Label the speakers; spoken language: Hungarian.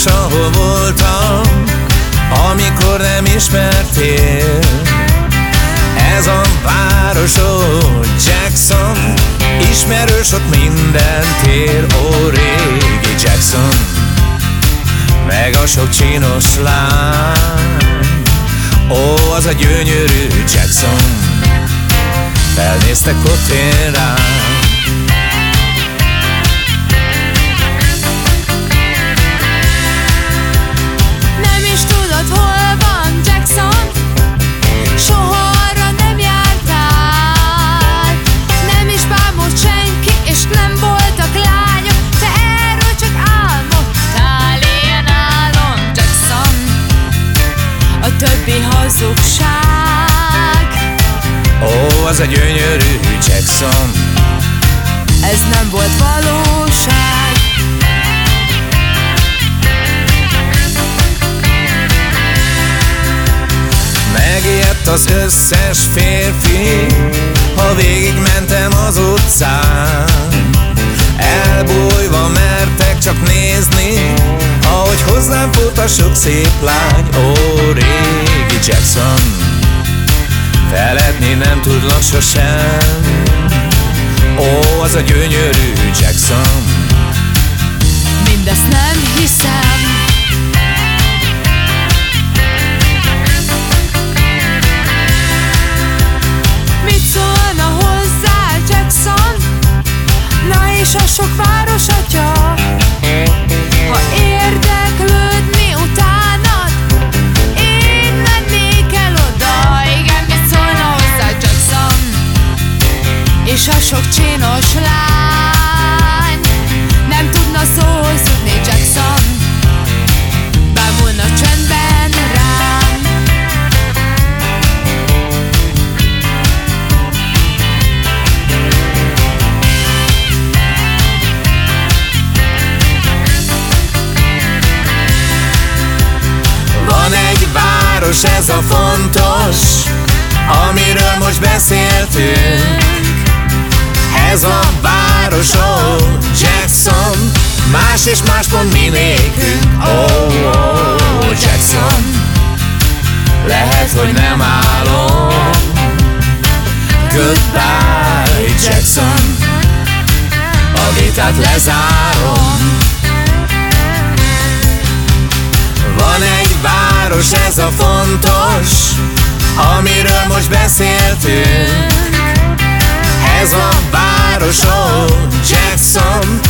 Speaker 1: hol voltam, amikor nem ismertél. Ez a város, oh Jackson Ismerős ott minden tér, ó régi Jackson Meg a sok csinos lány. Ó, az a gyönyörű Jackson. Felnéztek ott én rám az a gyönyörű Jackson.
Speaker 2: Ez nem volt valóság.
Speaker 1: Megijedt az összes férfi Ha végigmentem az utcán. Elbújva mertek csak nézni Ahogy hozzám fut a sok szép lány Ó, régi Jackson Feledni nem tudlak sosem. Ó, az a gyönyörű Jackson.
Speaker 2: Mindezt nem hiszem. Mit szólna hozzá Jackson? Na és a sok
Speaker 1: fontos Amiről most beszéltünk. Ez a város, oh, Jackson Más és más pont mi nékünk. Oh, oh, Jackson. Lehet, hogy nem álom Goodbye, Jackson. A vitát lezárom város, ez a fontos Amiről most beszéltünk. Ez a város, oh, Jackson